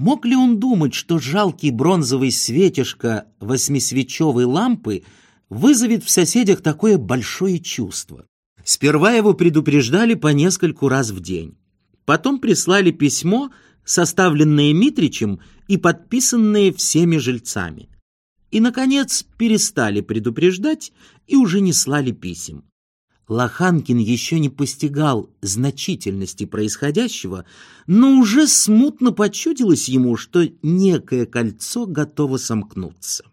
Мог ли он думать, что жалкий бронзовый светишко восьмисвечевой лампы вызовет в соседях такое большое чувство? Сперва его предупреждали по нескольку раз в день. Потом прислали письмо, составленное Митричем и подписанное всеми жильцами. И, наконец, перестали предупреждать и уже не слали писем. Лоханкин еще не постигал значительности происходящего, но уже смутно почудилось ему, что некое кольцо готово сомкнуться.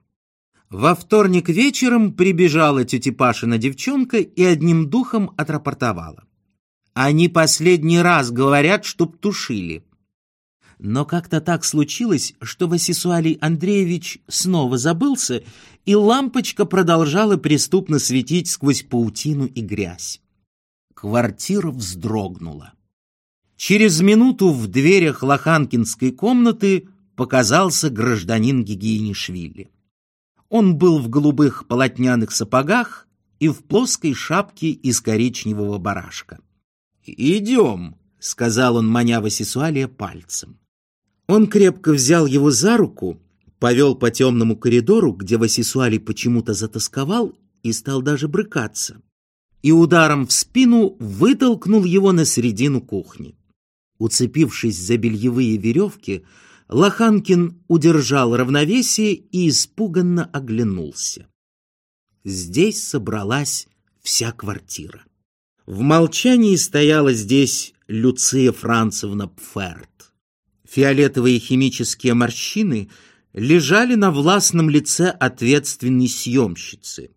Во вторник вечером прибежала тетя Пашина девчонка и одним духом отрапортовала. «Они последний раз говорят, чтоб тушили». Но как-то так случилось, что Васисуалий Андреевич снова забылся, и лампочка продолжала преступно светить сквозь паутину и грязь. Квартира вздрогнула. Через минуту в дверях Лоханкинской комнаты показался гражданин Гигиенишвили. Он был в голубых полотняных сапогах и в плоской шапке из коричневого барашка. «Идем», — сказал он, маня Васисуалия пальцем. Он крепко взял его за руку, повел по темному коридору, где Васисуали почему-то затасковал и стал даже брыкаться, и ударом в спину вытолкнул его на середину кухни. Уцепившись за бельевые веревки, Лоханкин удержал равновесие и испуганно оглянулся. Здесь собралась вся квартира. В молчании стояла здесь Люция Францевна Пферт. Фиолетовые химические морщины лежали на властном лице ответственной съемщицы.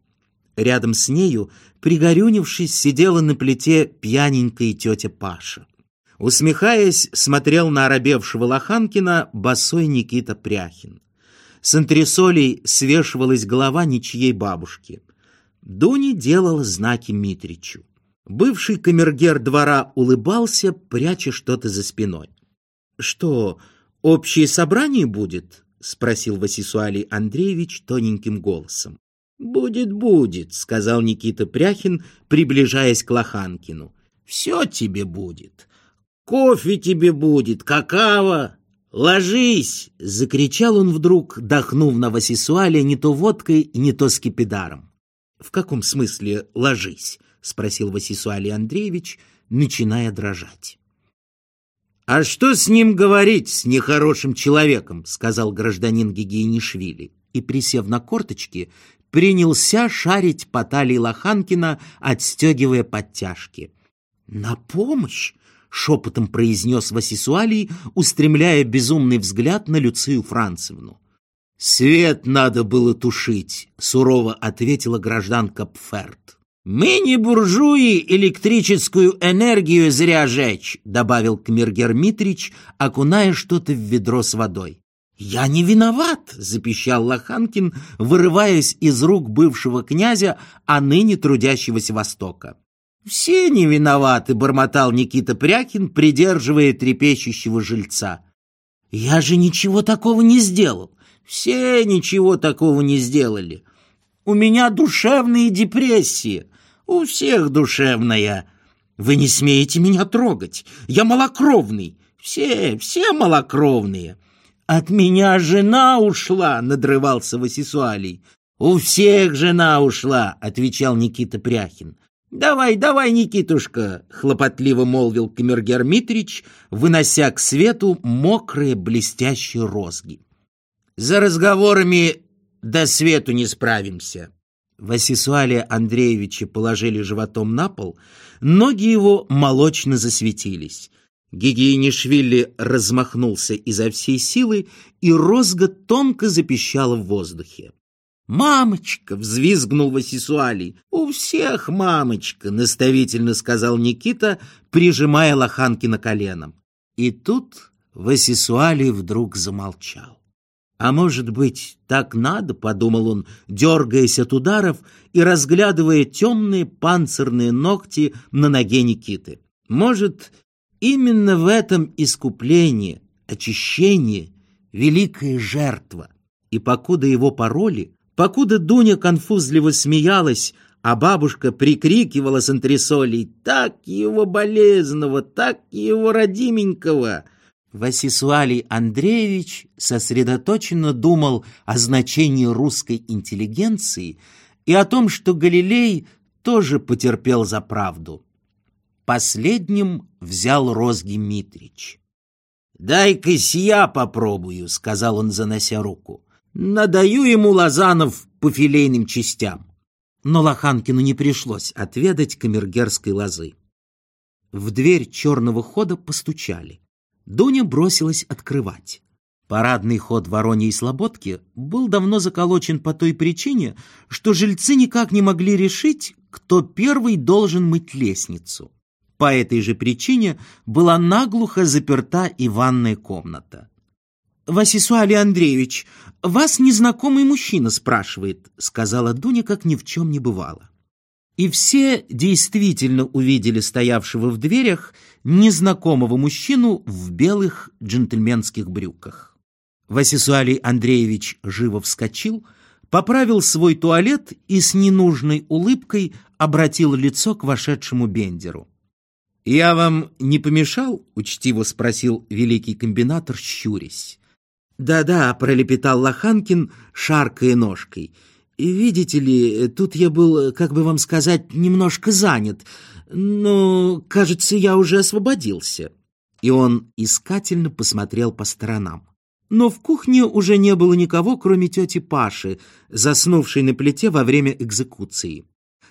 Рядом с нею, пригорюнившись, сидела на плите пьяненькая тетя Паша. Усмехаясь, смотрел на оробевшего Лоханкина босой Никита Пряхин. С антресолей свешивалась голова ничьей бабушки. Дуня делала знаки Митричу. Бывший камергер двора улыбался, пряча что-то за спиной. «Что, общее собрание будет?» — спросил Васисуалий Андреевич тоненьким голосом. «Будет, будет», — сказал Никита Пряхин, приближаясь к Лоханкину. «Все тебе будет. Кофе тебе будет, какао. Ложись!» — закричал он вдруг, дохнув на Васисуалия не то водкой, не то скипидаром. «В каком смысле ложись?» — спросил Васисуалий Андреевич, начиная дрожать. «А что с ним говорить, с нехорошим человеком?» — сказал гражданин Гигиенишвили. И, присев на корточки, принялся шарить по талии Лоханкина, отстегивая подтяжки. «На помощь!» — шепотом произнес Васисуалий, устремляя безумный взгляд на Люцию Францевну. «Свет надо было тушить», — сурово ответила гражданка Пферт. «Мы не буржуи электрическую энергию зря жечь», добавил Кмергер Митрич, окуная что-то в ведро с водой. «Я не виноват!» — запищал Лоханкин, вырываясь из рук бывшего князя, а ныне трудящегося Востока. «Все не виноваты!» — бормотал Никита Прякин, придерживая трепещущего жильца. «Я же ничего такого не сделал!» «Все ничего такого не сделали!» «У меня душевные депрессии!» У всех душевная. Вы не смеете меня трогать. Я малокровный. Все, все малокровные. От меня жена ушла, надрывался Васисуалий. У всех жена ушла, отвечал Никита Пряхин. «Давай, давай, Никитушка!» — хлопотливо молвил Камергер Митрич, вынося к свету мокрые блестящие розги. «За разговорами до свету не справимся. Васисуалия Андреевича положили животом на пол, ноги его молочно засветились. Гигиенишвили размахнулся изо всей силы, и розга тонко запищала в воздухе. «Мамочка!» — взвизгнул Васисуалий. «У всех мамочка!» — наставительно сказал Никита, прижимая Лоханкина коленом. И тут Васисуалий вдруг замолчал. «А может быть, так надо?» — подумал он, дергаясь от ударов и разглядывая темные панцирные ногти на ноге Никиты. «Может, именно в этом искупление, очищение, великая жертва?» И покуда его пароли, покуда Дуня конфузливо смеялась, а бабушка прикрикивала с антресолей «Так его болезного, так его родименького!» Васисуалий Андреевич сосредоточенно думал о значении русской интеллигенции и о том, что Галилей тоже потерпел за правду. Последним взял розги Митрич. «Дай-ка я попробую», — сказал он, занося руку. «Надаю ему лазанов по филейным частям». Но Лоханкину не пришлось отведать камергерской лозы. В дверь черного хода постучали. Дуня бросилась открывать. Парадный ход Вороньей Слободки был давно заколочен по той причине, что жильцы никак не могли решить, кто первый должен мыть лестницу. По этой же причине была наглухо заперта и ванная комната. «Васисуалий Андреевич, вас незнакомый мужчина спрашивает», сказала Дуня, как ни в чем не бывало. И все действительно увидели стоявшего в дверях незнакомого мужчину в белых джентльменских брюках. Васисуалий Андреевич живо вскочил, поправил свой туалет и с ненужной улыбкой обратил лицо к вошедшему Бендеру. «Я вам не помешал?» — учтиво спросил великий комбинатор, щурясь. «Да-да», — пролепетал Лоханкин, шаркая ножкой. «Видите ли, тут я был, как бы вам сказать, немножко занят, но, кажется, я уже освободился». И он искательно посмотрел по сторонам. Но в кухне уже не было никого, кроме тети Паши, заснувшей на плите во время экзекуции.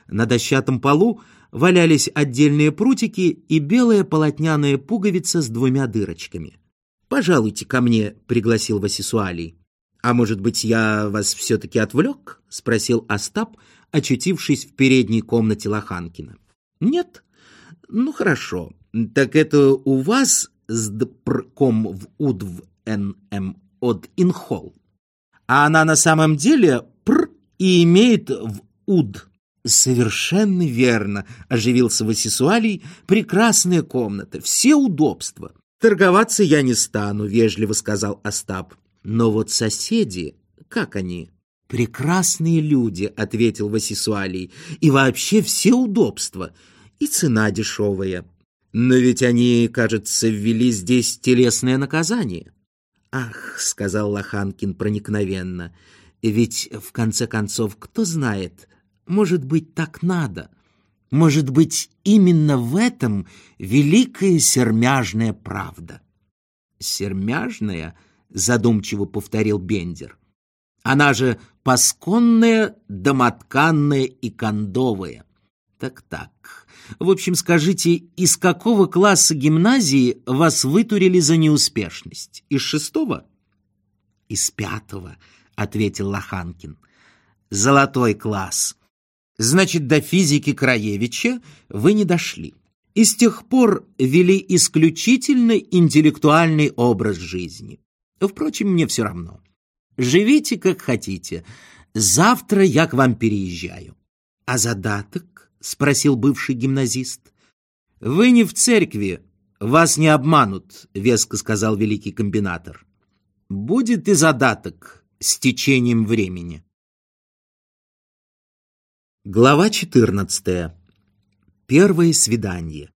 На дощатом полу валялись отдельные прутики и белая полотняная пуговица с двумя дырочками. «Пожалуйте ко мне», — пригласил Васисуалий. «А может быть, я вас все-таки отвлек?» — спросил Остап, очутившись в передней комнате Лоханкина. «Нет? Ну, хорошо. Так это у вас с дпрком в удв нм от инхол. А она на самом деле пр и имеет в уд». «Совершенно верно», — оживился Васисуалий. «Прекрасная комната, все удобства. «Торговаться я не стану», — вежливо сказал Остап. «Но вот соседи, как они?» «Прекрасные люди», — ответил Васисуалий, «и вообще все удобства, и цена дешевая. Но ведь они, кажется, ввели здесь телесное наказание». «Ах», — сказал Лоханкин проникновенно, «ведь, в конце концов, кто знает, может быть, так надо». Может быть, именно в этом великая сермяжная правда. Сермяжная, задумчиво повторил Бендер. Она же пасконная, домотканная и кондовая. Так-так. В общем, скажите, из какого класса гимназии вас вытурили за неуспешность? Из шестого? Из пятого, ответил Лоханкин. Золотой класс. Значит, до физики Краевича вы не дошли. И с тех пор вели исключительно интеллектуальный образ жизни. Впрочем, мне все равно. Живите, как хотите. Завтра я к вам переезжаю. А задаток? Спросил бывший гимназист. Вы не в церкви, вас не обманут, веско сказал великий комбинатор. Будет и задаток с течением времени. Глава 14. Первое свидание.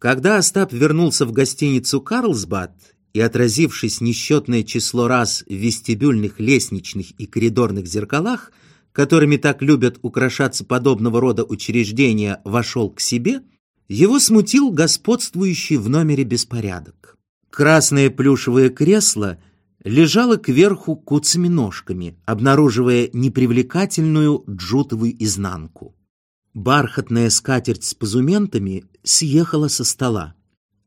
Когда Остап вернулся в гостиницу «Карлсбад» и, отразившись несчетное число раз в вестибюльных, лестничных и коридорных зеркалах, которыми так любят украшаться подобного рода учреждения, вошел к себе, его смутил господствующий в номере беспорядок. Красное плюшевое кресло — лежала кверху куцами ножками, обнаруживая непривлекательную джутовую изнанку. Бархатная скатерть с позументами съехала со стола.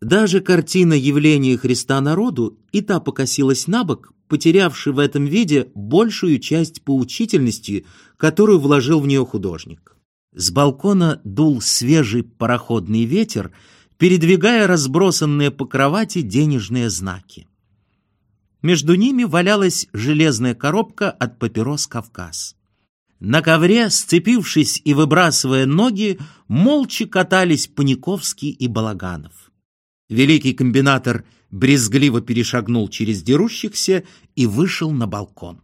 Даже картина явления Христа народу и та покосилась на бок, потерявший в этом виде большую часть поучительности, которую вложил в нее художник. С балкона дул свежий пароходный ветер, передвигая разбросанные по кровати денежные знаки. Между ними валялась железная коробка от папирос «Кавказ». На ковре, сцепившись и выбрасывая ноги, молча катались Паниковский и Балаганов. Великий комбинатор брезгливо перешагнул через дерущихся и вышел на балкон.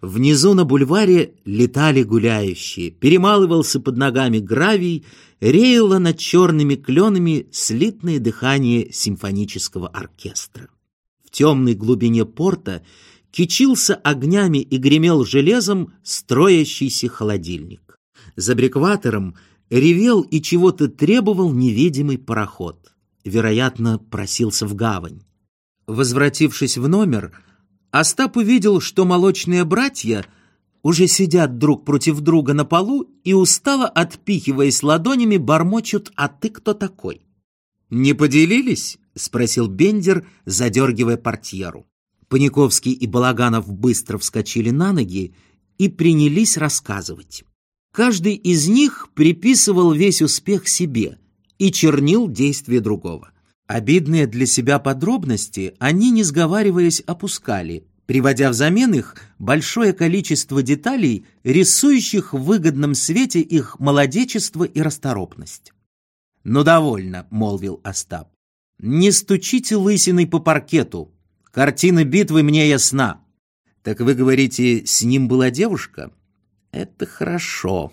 Внизу на бульваре летали гуляющие, перемалывался под ногами гравий, реяло над черными кленами слитное дыхание симфонического оркестра. В темной глубине порта кичился огнями и гремел железом строящийся холодильник. За брекватором ревел и чего-то требовал невидимый пароход. Вероятно, просился в гавань. Возвратившись в номер, Остап увидел, что молочные братья уже сидят друг против друга на полу и, устало отпихиваясь ладонями, бормочут «А ты кто такой?» «Не поделились?» — спросил Бендер, задергивая портьеру. Паниковский и Балаганов быстро вскочили на ноги и принялись рассказывать. Каждый из них приписывал весь успех себе и чернил действия другого. Обидные для себя подробности они, не сговариваясь, опускали, приводя взамен их большое количество деталей, рисующих в выгодном свете их молодечество и расторопность. «Ну, довольно», — молвил Остап. «Не стучите лысиной по паркету. Картина битвы мне ясна». «Так вы говорите, с ним была девушка?» Это хорошо.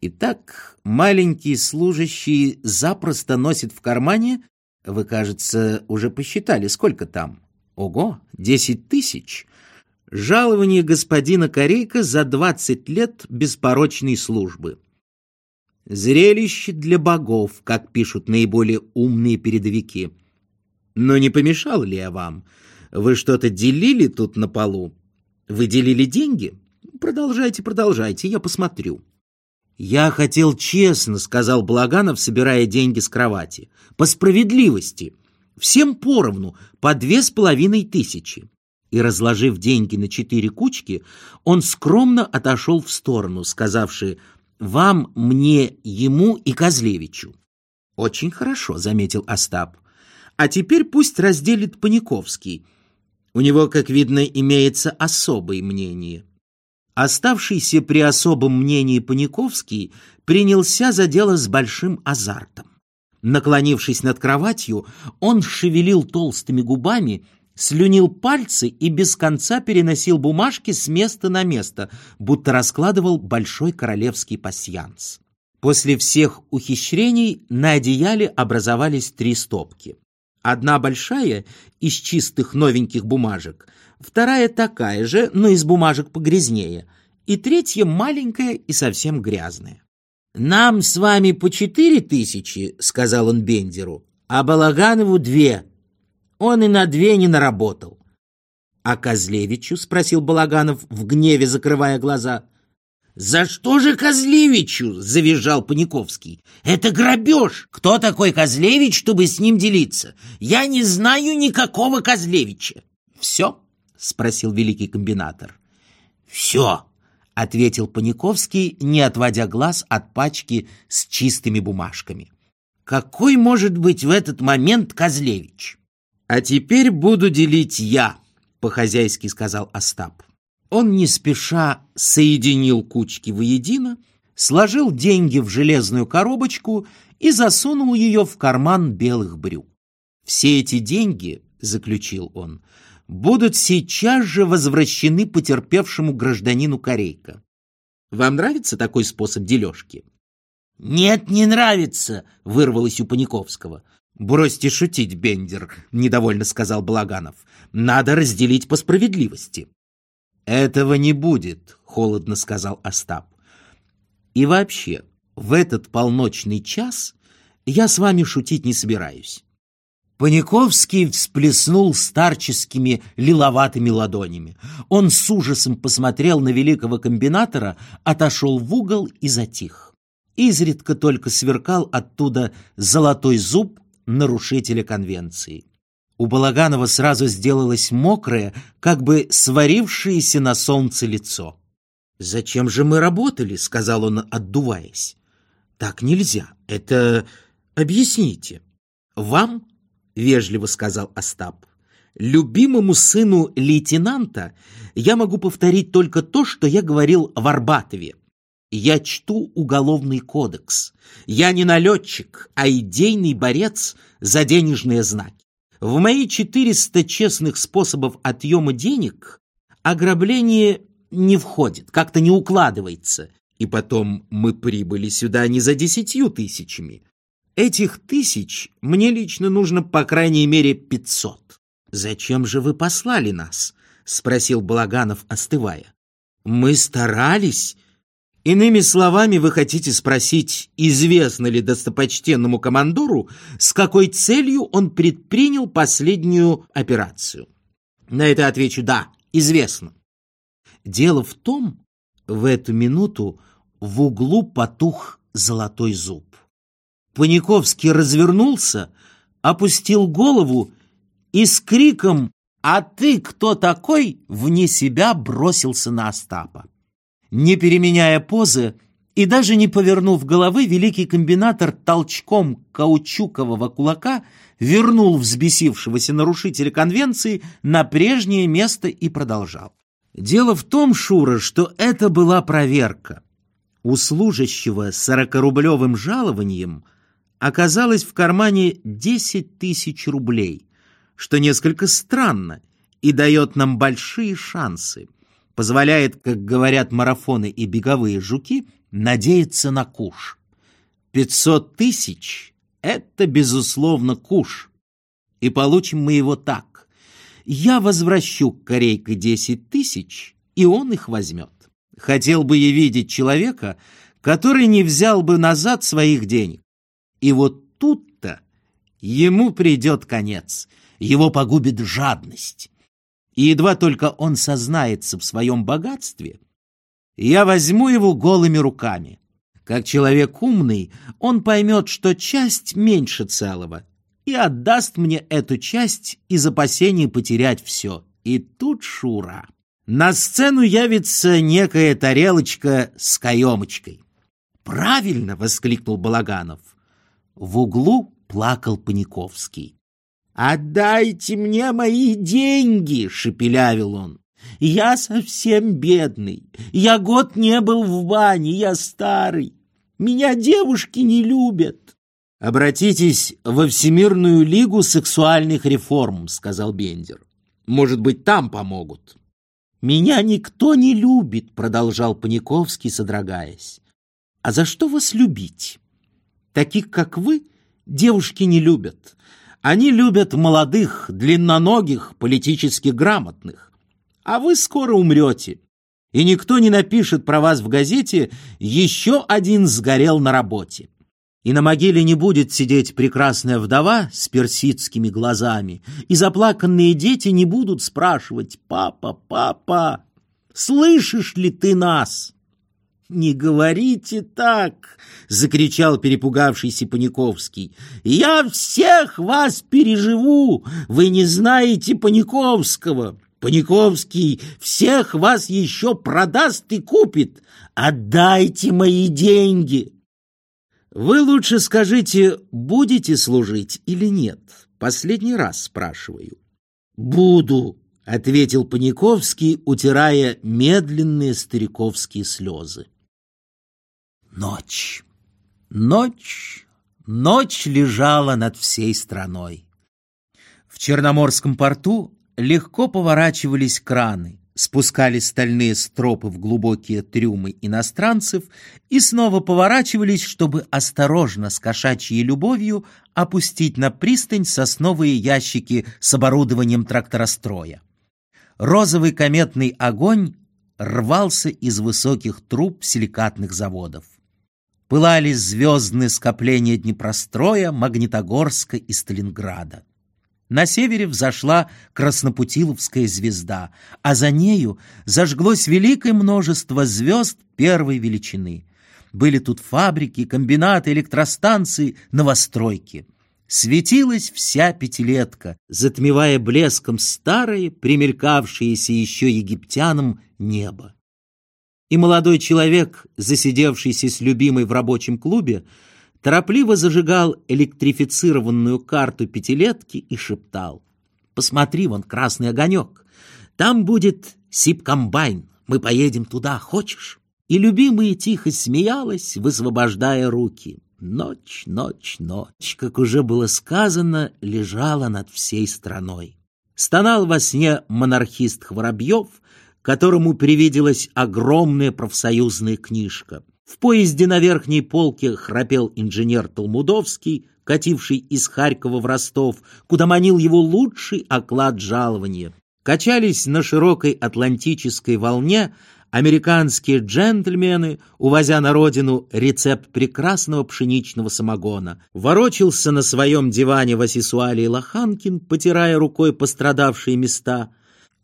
Итак, маленький служащий запросто носит в кармане, вы, кажется, уже посчитали, сколько там? Ого, десять тысяч. Жалование господина Корейка за двадцать лет беспорочной службы. Зрелище для богов, как пишут наиболее умные передовики. Но не помешал ли я вам? Вы что-то делили тут на полу? Вы делили деньги? Продолжайте, продолжайте, я посмотрю. Я хотел честно, сказал Благанов, собирая деньги с кровати. По справедливости. Всем поровну, по две с половиной тысячи. И, разложив деньги на четыре кучки, он скромно отошел в сторону, сказавши «Вам, мне, ему и Козлевичу». «Очень хорошо», — заметил Остап. «А теперь пусть разделит Паниковский. У него, как видно, имеется особое мнение». Оставшийся при особом мнении Паниковский принялся за дело с большим азартом. Наклонившись над кроватью, он шевелил толстыми губами, слюнил пальцы и без конца переносил бумажки с места на место, будто раскладывал большой королевский пасьянс. После всех ухищрений на одеяле образовались три стопки. Одна большая, из чистых новеньких бумажек, вторая такая же, но из бумажек погрязнее, и третья маленькая и совсем грязная. «Нам с вами по четыре тысячи», — сказал он Бендеру, «а Балаганову две. Он и на две не наработал». «А Козлевичу?» — спросил Балаганов, в гневе закрывая глаза. «За что же Козлевичу?» — завизжал Паниковский. «Это грабеж! Кто такой Козлевич, чтобы с ним делиться? Я не знаю никакого Козлевича!» «Все?» — спросил великий комбинатор. «Все!» — ответил Паниковский, не отводя глаз от пачки с чистыми бумажками. «Какой может быть в этот момент Козлевич?» «А теперь буду делить я», — по-хозяйски сказал Остап. Он не спеша соединил кучки воедино, сложил деньги в железную коробочку и засунул ее в карман белых брюк. «Все эти деньги, — заключил он, — будут сейчас же возвращены потерпевшему гражданину Корейка. Вам нравится такой способ дележки?» «Нет, не нравится!» — вырвалось у Паниковского. «Бросьте шутить, Бендер», — недовольно сказал Балаганов. «Надо разделить по справедливости». «Этого не будет», — холодно сказал Остап. «И вообще, в этот полночный час я с вами шутить не собираюсь». Паниковский всплеснул старческими лиловатыми ладонями. Он с ужасом посмотрел на великого комбинатора, отошел в угол и затих. Изредка только сверкал оттуда золотой зуб нарушителя конвенции. У Балаганова сразу сделалось мокрое, как бы сварившееся на солнце лицо. «Зачем же мы работали?» — сказал он, отдуваясь. «Так нельзя. Это... Объясните». «Вам?» — вежливо сказал Остап. «Любимому сыну лейтенанта я могу повторить только то, что я говорил в Арбатове. Я чту уголовный кодекс. Я не налетчик, а идейный борец за денежные знаки. В мои 400 честных способов отъема денег ограбление не входит, как-то не укладывается. И потом мы прибыли сюда не за десятью тысячами. Этих тысяч мне лично нужно по крайней мере пятьсот. «Зачем же вы послали нас?» — спросил Балаганов, остывая. «Мы старались». Иными словами, вы хотите спросить, известно ли достопочтенному командору, с какой целью он предпринял последнюю операцию? На это отвечу «да, известно». Дело в том, в эту минуту в углу потух золотой зуб. Паниковский развернулся, опустил голову и с криком «А ты кто такой?» вне себя бросился на Остапа. Не переменяя позы и даже не повернув головы, великий комбинатор толчком каучукового кулака вернул взбесившегося нарушителя конвенции на прежнее место и продолжал. Дело в том, Шура, что это была проверка. У служащего с сорокарублевым жалованием оказалось в кармане десять тысяч рублей что несколько странно и дает нам большие шансы. Позволяет, как говорят марафоны и беговые жуки, надеяться на куш. Пятьсот тысяч — это, безусловно, куш. И получим мы его так. Я возвращу корейка десять тысяч, и он их возьмет. Хотел бы я видеть человека, который не взял бы назад своих денег. И вот тут-то ему придет конец — его погубит жадность. И едва только он сознается в своем богатстве, я возьму его голыми руками. Как человек умный, он поймет, что часть меньше целого, и отдаст мне эту часть из опасения потерять все. И тут Шура. На сцену явится некая тарелочка с каемочкой. «Правильно!» — воскликнул Балаганов. В углу плакал Паниковский. «Отдайте мне мои деньги!» — шепелявил он. «Я совсем бедный. Я год не был в бане, я старый. Меня девушки не любят». «Обратитесь во Всемирную лигу сексуальных реформ», — сказал Бендер. «Может быть, там помогут». «Меня никто не любит», — продолжал Паниковский, содрогаясь. «А за что вас любить? Таких, как вы, девушки не любят. Они любят молодых, длинноногих, политически грамотных. А вы скоро умрете, и никто не напишет про вас в газете «Еще один сгорел на работе». И на могиле не будет сидеть прекрасная вдова с персидскими глазами, и заплаканные дети не будут спрашивать «Папа, папа, слышишь ли ты нас?» «Не говорите так!» — закричал перепугавшийся Паниковский. «Я всех вас переживу! Вы не знаете Паниковского! Паниковский всех вас еще продаст и купит! Отдайте мои деньги!» «Вы лучше скажите, будете служить или нет? Последний раз спрашиваю». «Буду!» — ответил Паниковский, утирая медленные стариковские слезы. Ночь. Ночь. Ночь лежала над всей страной. В Черноморском порту легко поворачивались краны, спускались стальные стропы в глубокие трюмы иностранцев и снова поворачивались, чтобы осторожно с кошачьей любовью опустить на пристань сосновые ящики с оборудованием тракторостроя. Розовый кометный огонь рвался из высоких труб силикатных заводов пылали звездные скопления Днепростроя, Магнитогорска и Сталинграда. На севере взошла Краснопутиловская звезда, а за нею зажглось великое множество звезд первой величины. Были тут фабрики, комбинаты, электростанции, новостройки. Светилась вся пятилетка, затмевая блеском старое, примелькавшееся еще египтянам небо и молодой человек, засидевшийся с любимой в рабочем клубе, торопливо зажигал электрифицированную карту пятилетки и шептал. «Посмотри, вон красный огонек. Там будет сип-комбайн. Мы поедем туда, хочешь?» И любимая тихо смеялась, высвобождая руки. Ночь, ночь, ночь, как уже было сказано, лежала над всей страной. Стонал во сне монархист Хворобьев, которому привиделась огромная профсоюзная книжка. В поезде на верхней полке храпел инженер Толмудовский, кативший из Харькова в Ростов, куда манил его лучший оклад жалования. Качались на широкой атлантической волне американские джентльмены, увозя на родину рецепт прекрасного пшеничного самогона. Ворочился на своем диване Васисуалий Лоханкин, потирая рукой пострадавшие места.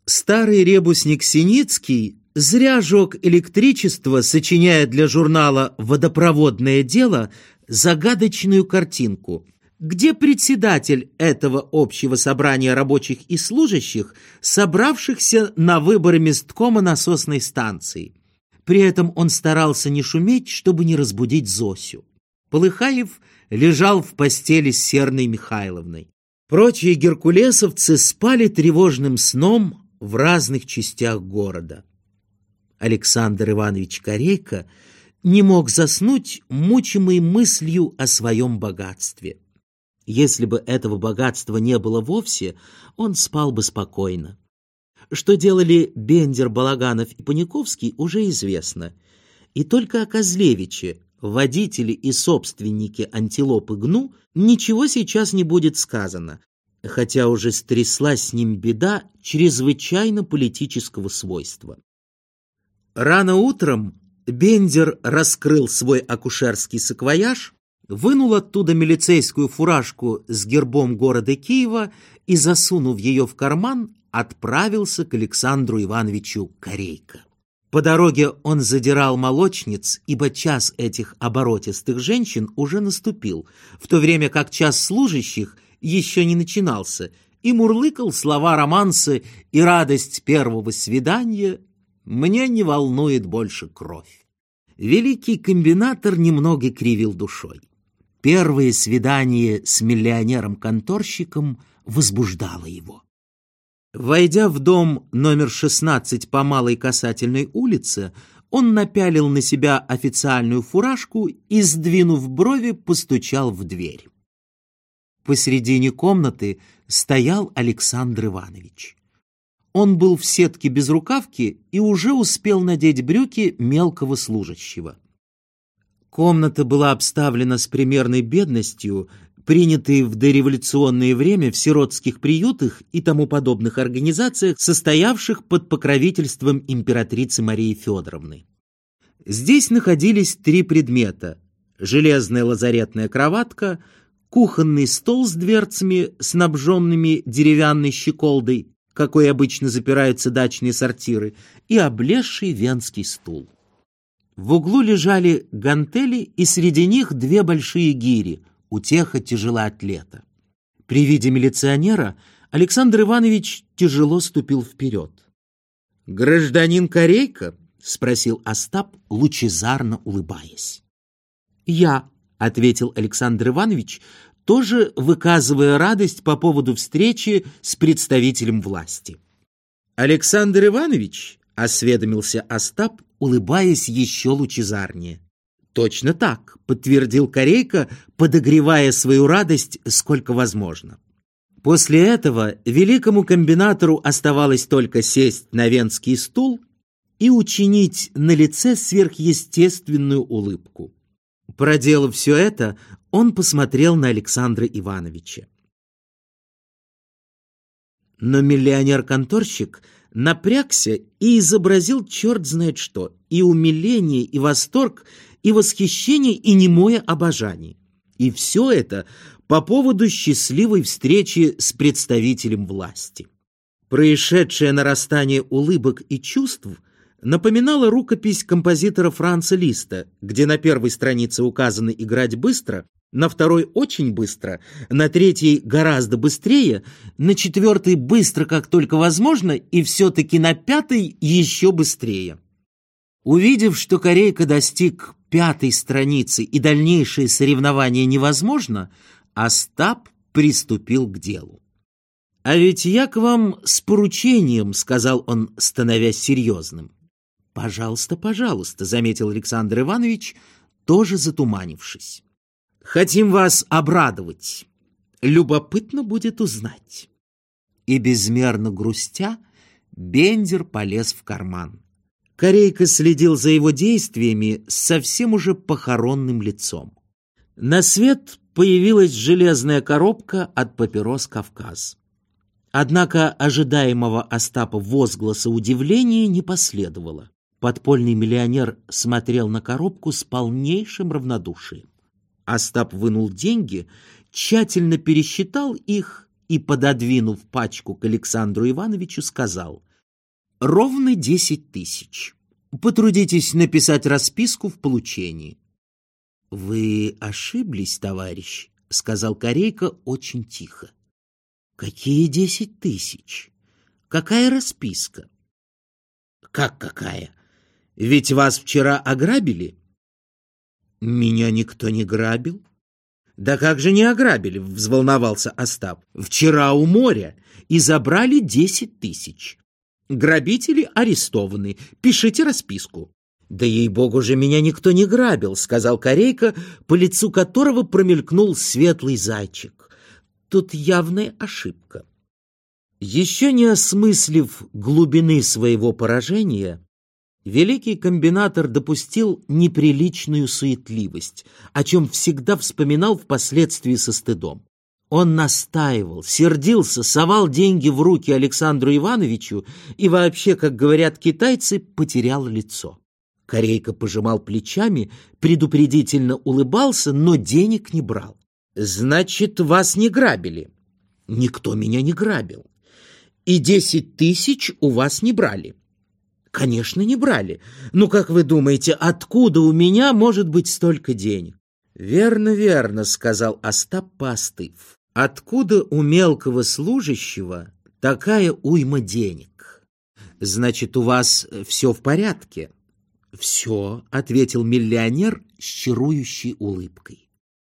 Старый ребусник Синицкий зря жег электричество, сочиняя для журнала «Водопроводное дело» загадочную картинку, где председатель этого общего собрания рабочих и служащих, собравшихся на выборы месткома насосной станции. При этом он старался не шуметь, чтобы не разбудить Зосю. Полыхаев лежал в постели с Серной Михайловной. Прочие геркулесовцы спали тревожным сном в разных частях города. Александр Иванович Корейко не мог заснуть, мучимый мыслью о своем богатстве. Если бы этого богатства не было вовсе, он спал бы спокойно. Что делали Бендер, Балаганов и Паниковский, уже известно. И только о Козлевиче, водителе и собственнике антилопы Гну, ничего сейчас не будет сказано, хотя уже стряслась с ним беда чрезвычайно политического свойства. Рано утром Бендер раскрыл свой акушерский саквояж, вынул оттуда милицейскую фуражку с гербом города Киева и, засунув ее в карман, отправился к Александру Ивановичу Корейко. По дороге он задирал молочниц, ибо час этих оборотистых женщин уже наступил, в то время как час служащих еще не начинался, и мурлыкал слова романса и радость первого свидания мне не волнует больше кровь. Великий комбинатор немного кривил душой. Первое свидание с миллионером-конторщиком возбуждало его. Войдя в дом номер 16 по Малой Касательной улице, он напялил на себя официальную фуражку и, сдвинув брови, постучал в дверь. Посредине комнаты стоял Александр Иванович. Он был в сетке без рукавки и уже успел надеть брюки мелкого служащего. Комната была обставлена с примерной бедностью, принятой в дореволюционное время в сиротских приютах и тому подобных организациях, состоявших под покровительством императрицы Марии Федоровны. Здесь находились три предмета – железная лазаретная кроватка, кухонный стол с дверцами, снабженными деревянной щеколдой, какой обычно запираются дачные сортиры, и облезший венский стул. В углу лежали гантели, и среди них две большие гири, утеха тяжелоатлета. При виде милиционера Александр Иванович тяжело ступил вперед. «Гражданин Корейка?» — спросил Остап, лучезарно улыбаясь. «Я», — ответил Александр Иванович, тоже выказывая радость по поводу встречи с представителем власти. «Александр Иванович?» — осведомился Остап, улыбаясь еще лучезарнее. «Точно так», — подтвердил Корейка, подогревая свою радость сколько возможно. После этого великому комбинатору оставалось только сесть на венский стул и учинить на лице сверхъестественную улыбку. Проделав все это, он посмотрел на Александра Ивановича. Но миллионер-конторщик напрягся и изобразил черт знает что, и умиление, и восторг, и восхищение, и немое обожание. И все это по поводу счастливой встречи с представителем власти. Происшедшее нарастание улыбок и чувств – напоминала рукопись композитора Франца Листа, где на первой странице указано играть быстро, на второй очень быстро, на третьей гораздо быстрее, на четвертой быстро как только возможно и все-таки на пятой еще быстрее. Увидев, что Корейка достиг пятой страницы и дальнейшее соревнование невозможно, Остап приступил к делу. «А ведь я к вам с поручением», — сказал он, становясь серьезным. «Пожалуйста, пожалуйста», — заметил Александр Иванович, тоже затуманившись. «Хотим вас обрадовать. Любопытно будет узнать». И безмерно грустя, Бендер полез в карман. Корейка следил за его действиями с совсем уже похоронным лицом. На свет появилась железная коробка от папирос «Кавказ». Однако ожидаемого Остапа возгласа удивления не последовало. Подпольный миллионер смотрел на коробку с полнейшим равнодушием. Остап вынул деньги, тщательно пересчитал их и, пододвинув пачку к Александру Ивановичу, сказал «Ровно десять тысяч. Потрудитесь написать расписку в получении». «Вы ошиблись, товарищ», — сказал Корейка очень тихо. «Какие десять тысяч? Какая расписка?» «Как какая? Ведь вас вчера ограбили?» «Меня никто не грабил». «Да как же не ограбили?» — взволновался Остап. «Вчера у моря и забрали десять тысяч. Грабители арестованы. Пишите расписку». «Да ей-богу же меня никто не грабил», — сказал Корейка, по лицу которого промелькнул светлый зайчик. Тут явная ошибка. Еще не осмыслив глубины своего поражения, великий комбинатор допустил неприличную суетливость, о чем всегда вспоминал впоследствии со стыдом. Он настаивал, сердился, совал деньги в руки Александру Ивановичу и вообще, как говорят китайцы, потерял лицо. Корейка пожимал плечами, предупредительно улыбался, но денег не брал. «Значит, вас не грабили?» «Никто меня не грабил. И десять тысяч у вас не брали?» «Конечно, не брали. Ну, как вы думаете, откуда у меня может быть столько денег?» «Верно, верно», — сказал Остап, поостыв. «Откуда у мелкого служащего такая уйма денег? Значит, у вас все в порядке?» «Все», — ответил миллионер с чарующей улыбкой.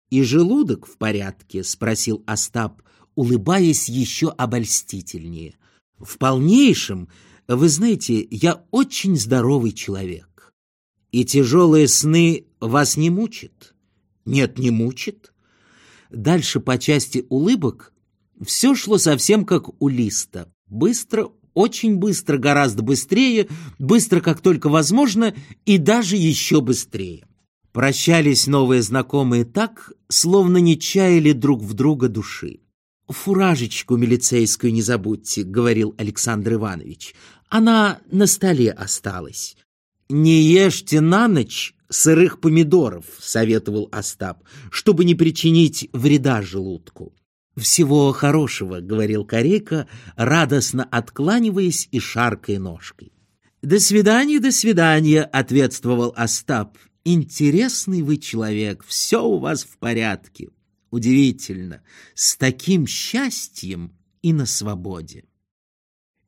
«И желудок в порядке?» — спросил Остап, улыбаясь еще обольстительнее. «В полнейшем, вы знаете, я очень здоровый человек. И тяжелые сны вас не мучат?» «Нет, не мучит». Дальше по части улыбок все шло совсем как у Листа. Быстро, очень быстро, гораздо быстрее, быстро, как только возможно, и даже еще быстрее. Прощались новые знакомые так, словно не чаяли друг в друга души. «Фуражечку милицейскую не забудьте», — говорил Александр Иванович. «Она на столе осталась». «Не ешьте на ночь сырых помидоров», — советовал Остап, «чтобы не причинить вреда желудку». «Всего хорошего», — говорил Корейка, радостно откланиваясь и шаркой ножкой. «До свидания, до свидания», — ответствовал Остап. «Интересный вы человек, все у вас в порядке. Удивительно, с таким счастьем и на свободе».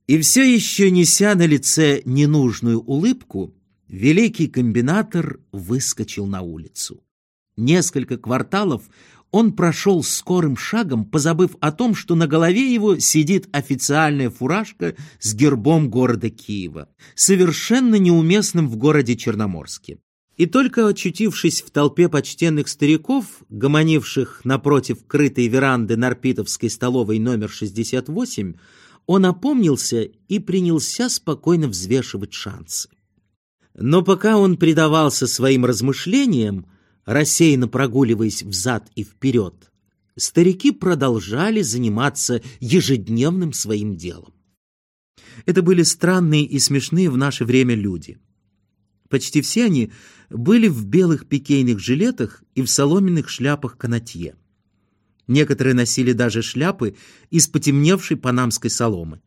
И все еще неся на лице ненужную улыбку, великий комбинатор выскочил на улицу. Несколько кварталов он прошел скорым шагом, позабыв о том, что на голове его сидит официальная фуражка с гербом города Киева, совершенно неуместным в городе Черноморске. И только очутившись в толпе почтенных стариков, гомонивших напротив крытой веранды Нарпитовской столовой номер 68, он опомнился и принялся спокойно взвешивать шансы. Но пока он предавался своим размышлениям, рассеянно прогуливаясь взад и вперед, старики продолжали заниматься ежедневным своим делом. Это были странные и смешные в наше время люди. Почти все они были в белых пикейных жилетах и в соломенных шляпах канатье. Некоторые носили даже шляпы из потемневшей панамской соломы.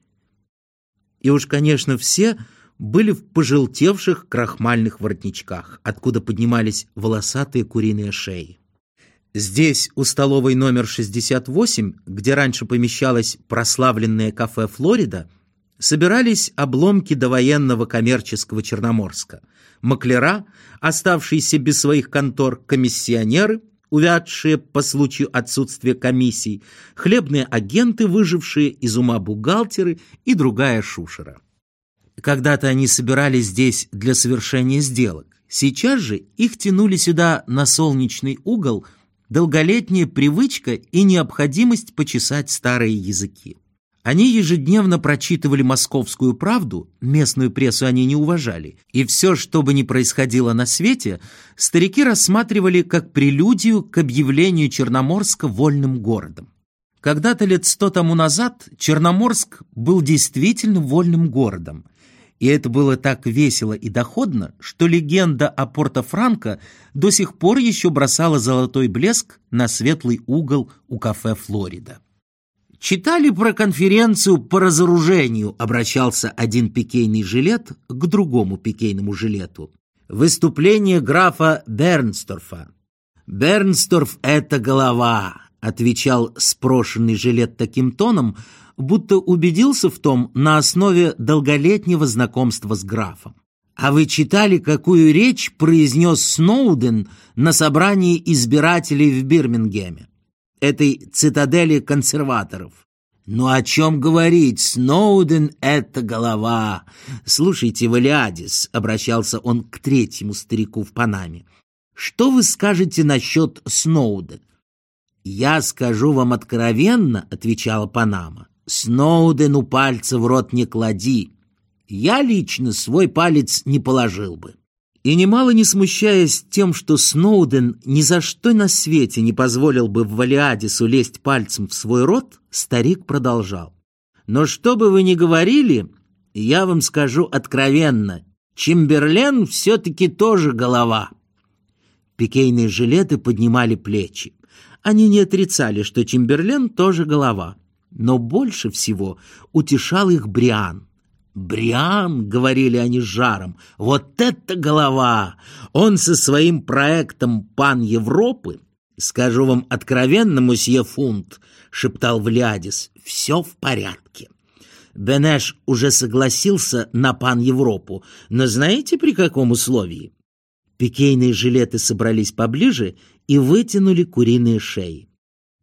И уж, конечно, все – были в пожелтевших крахмальных воротничках, откуда поднимались волосатые куриные шеи. Здесь, у столовой номер 68, где раньше помещалось прославленное кафе «Флорида», собирались обломки довоенного коммерческого Черноморска, маклера, оставшиеся без своих контор, комиссионеры, увядшие по случаю отсутствия комиссий, хлебные агенты, выжившие из ума бухгалтеры и другая шушера. Когда-то они собирались здесь для совершения сделок. Сейчас же их тянули сюда на солнечный угол долголетняя привычка и необходимость почесать старые языки. Они ежедневно прочитывали «Московскую правду», местную прессу они не уважали, и все, что бы ни происходило на свете, старики рассматривали как прелюдию к объявлению Черноморска вольным городом. Когда-то лет сто тому назад Черноморск был действительно вольным городом, и это было так весело и доходно, что легенда о Порто-Франко до сих пор еще бросала золотой блеск на светлый угол у кафе «Флорида». «Читали про конференцию по разоружению?» — обращался один пикейный жилет к другому пикейному жилету. «Выступление графа Бернсторфа». «Бернсторф — это голова», — отвечал спрошенный жилет таким тоном, будто убедился в том на основе долголетнего знакомства с графом. «А вы читали, какую речь произнес Сноуден на собрании избирателей в Бирмингеме?» Этой цитадели консерваторов. Ну о чем говорить, Сноуден — это голова. Слушайте, Валиадис, — обращался он к третьему старику в Панаме, — что вы скажете насчет Сноудена? Я скажу вам откровенно, — отвечала Панама, — Сноудену пальца в рот не клади. Я лично свой палец не положил бы. И немало не смущаясь тем, что Сноуден ни за что на свете не позволил бы в Валиадису лезть пальцем в свой рот, старик продолжал. «Но что бы вы ни говорили, я вам скажу откровенно, Чемберлен все-таки тоже голова». Пикейные жилеты поднимали плечи. Они не отрицали, что Чемберлен тоже голова. Но больше всего утешал их Бриан. «Бриан», — говорили они жаром, — «вот это голова! Он со своим проектом «Пан Европы» «Скажу вам откровенно, мусье Фунт», — шептал Влядис, — «все в порядке». Бенеш уже согласился на «Пан Европу», но знаете, при каком условии? Пикейные жилеты собрались поближе и вытянули куриные шеи.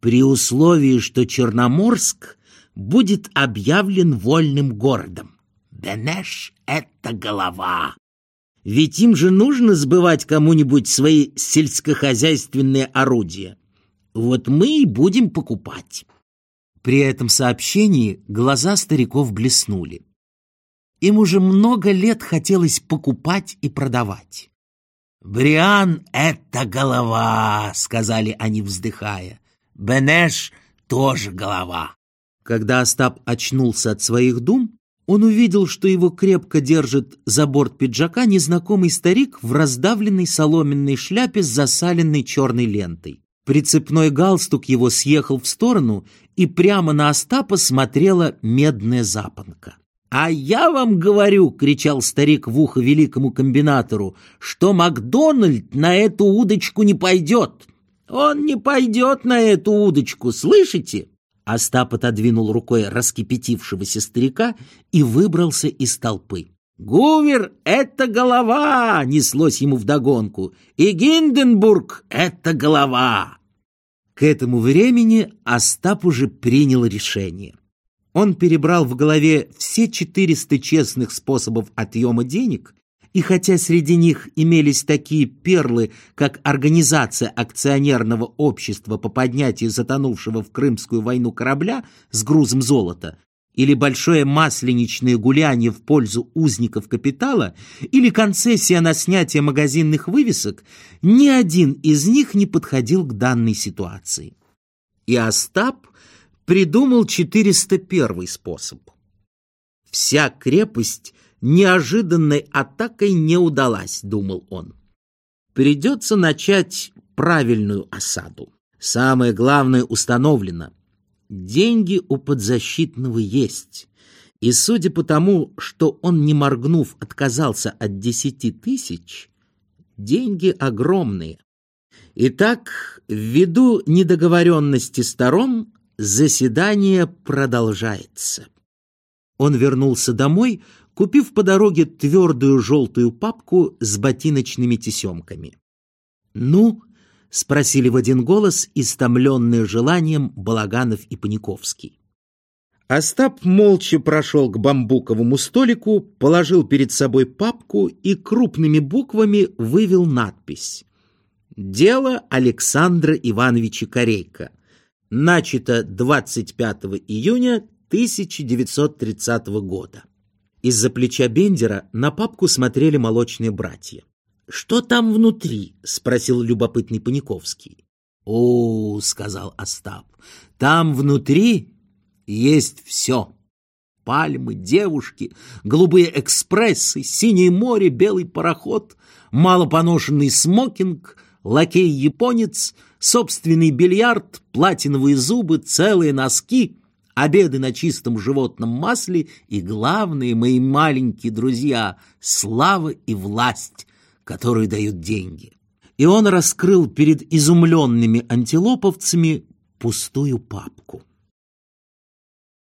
При условии, что Черноморск будет объявлен вольным городом. Денеш — это голова. Ведь им же нужно сбывать кому-нибудь свои сельскохозяйственные орудия. Вот мы и будем покупать. При этом сообщении глаза стариков блеснули. Им уже много лет хотелось покупать и продавать. «Бриан — это голова», — сказали они, вздыхая. «Бенеш — тоже голова». Когда Остап очнулся от своих дум, он увидел, что его крепко держит за борт пиджака незнакомый старик в раздавленной соломенной шляпе с засаленной черной лентой. Прицепной галстук его съехал в сторону, и прямо на Остапа смотрела медная запонка. «А я вам говорю!» — кричал старик в ухо великому комбинатору, «что Макдональд на эту удочку не пойдет! Он не пойдет на эту удочку, слышите?» Остап отодвинул рукой раскипятившегося старика и выбрался из толпы. «Гувер — это голова!» — неслось ему вдогонку. «И Гинденбург — это голова!» К этому времени Остап уже принял решение. Он перебрал в голове все 400 честных способов отъема денег и хотя среди них имелись такие перлы, как организация акционерного общества по поднятию затонувшего в Крымскую войну корабля с грузом золота, или большое масленичное гуляние в пользу узников капитала, или концессия на снятие магазинных вывесок, ни один из них не подходил к данной ситуации. И Остап придумал 401 способ. Вся крепость неожиданной атакой не удалась, думал он. Придется начать правильную осаду. Самое главное установлено. Деньги у подзащитного есть. И судя по тому, что он, не моргнув, отказался от десяти тысяч, деньги огромные. Итак, ввиду недоговоренности сторон, заседание продолжается. Он вернулся домой, купив по дороге твердую желтую папку с ботиночными тесемками. «Ну?» — спросили в один голос, истомленные желанием Балаганов и Паниковский. Остап молча прошел к бамбуковому столику, положил перед собой папку и крупными буквами вывел надпись «Дело Александра Ивановича Корейка. Начато 25 июня 1930 года. Из-за плеча Бендера на папку смотрели молочные братья. «Что там внутри?» — спросил любопытный Паниковский. «О, — сказал Остап, — там внутри есть все. Пальмы, девушки, голубые экспрессы, синее море, белый пароход, малопоношенный смокинг, лакей-японец, собственный бильярд, платиновые зубы, целые носки, обеды на чистом животном масле и, главные мои маленькие друзья, слава и власть, которую дают деньги. И он раскрыл перед изумленными антилоповцами пустую папку.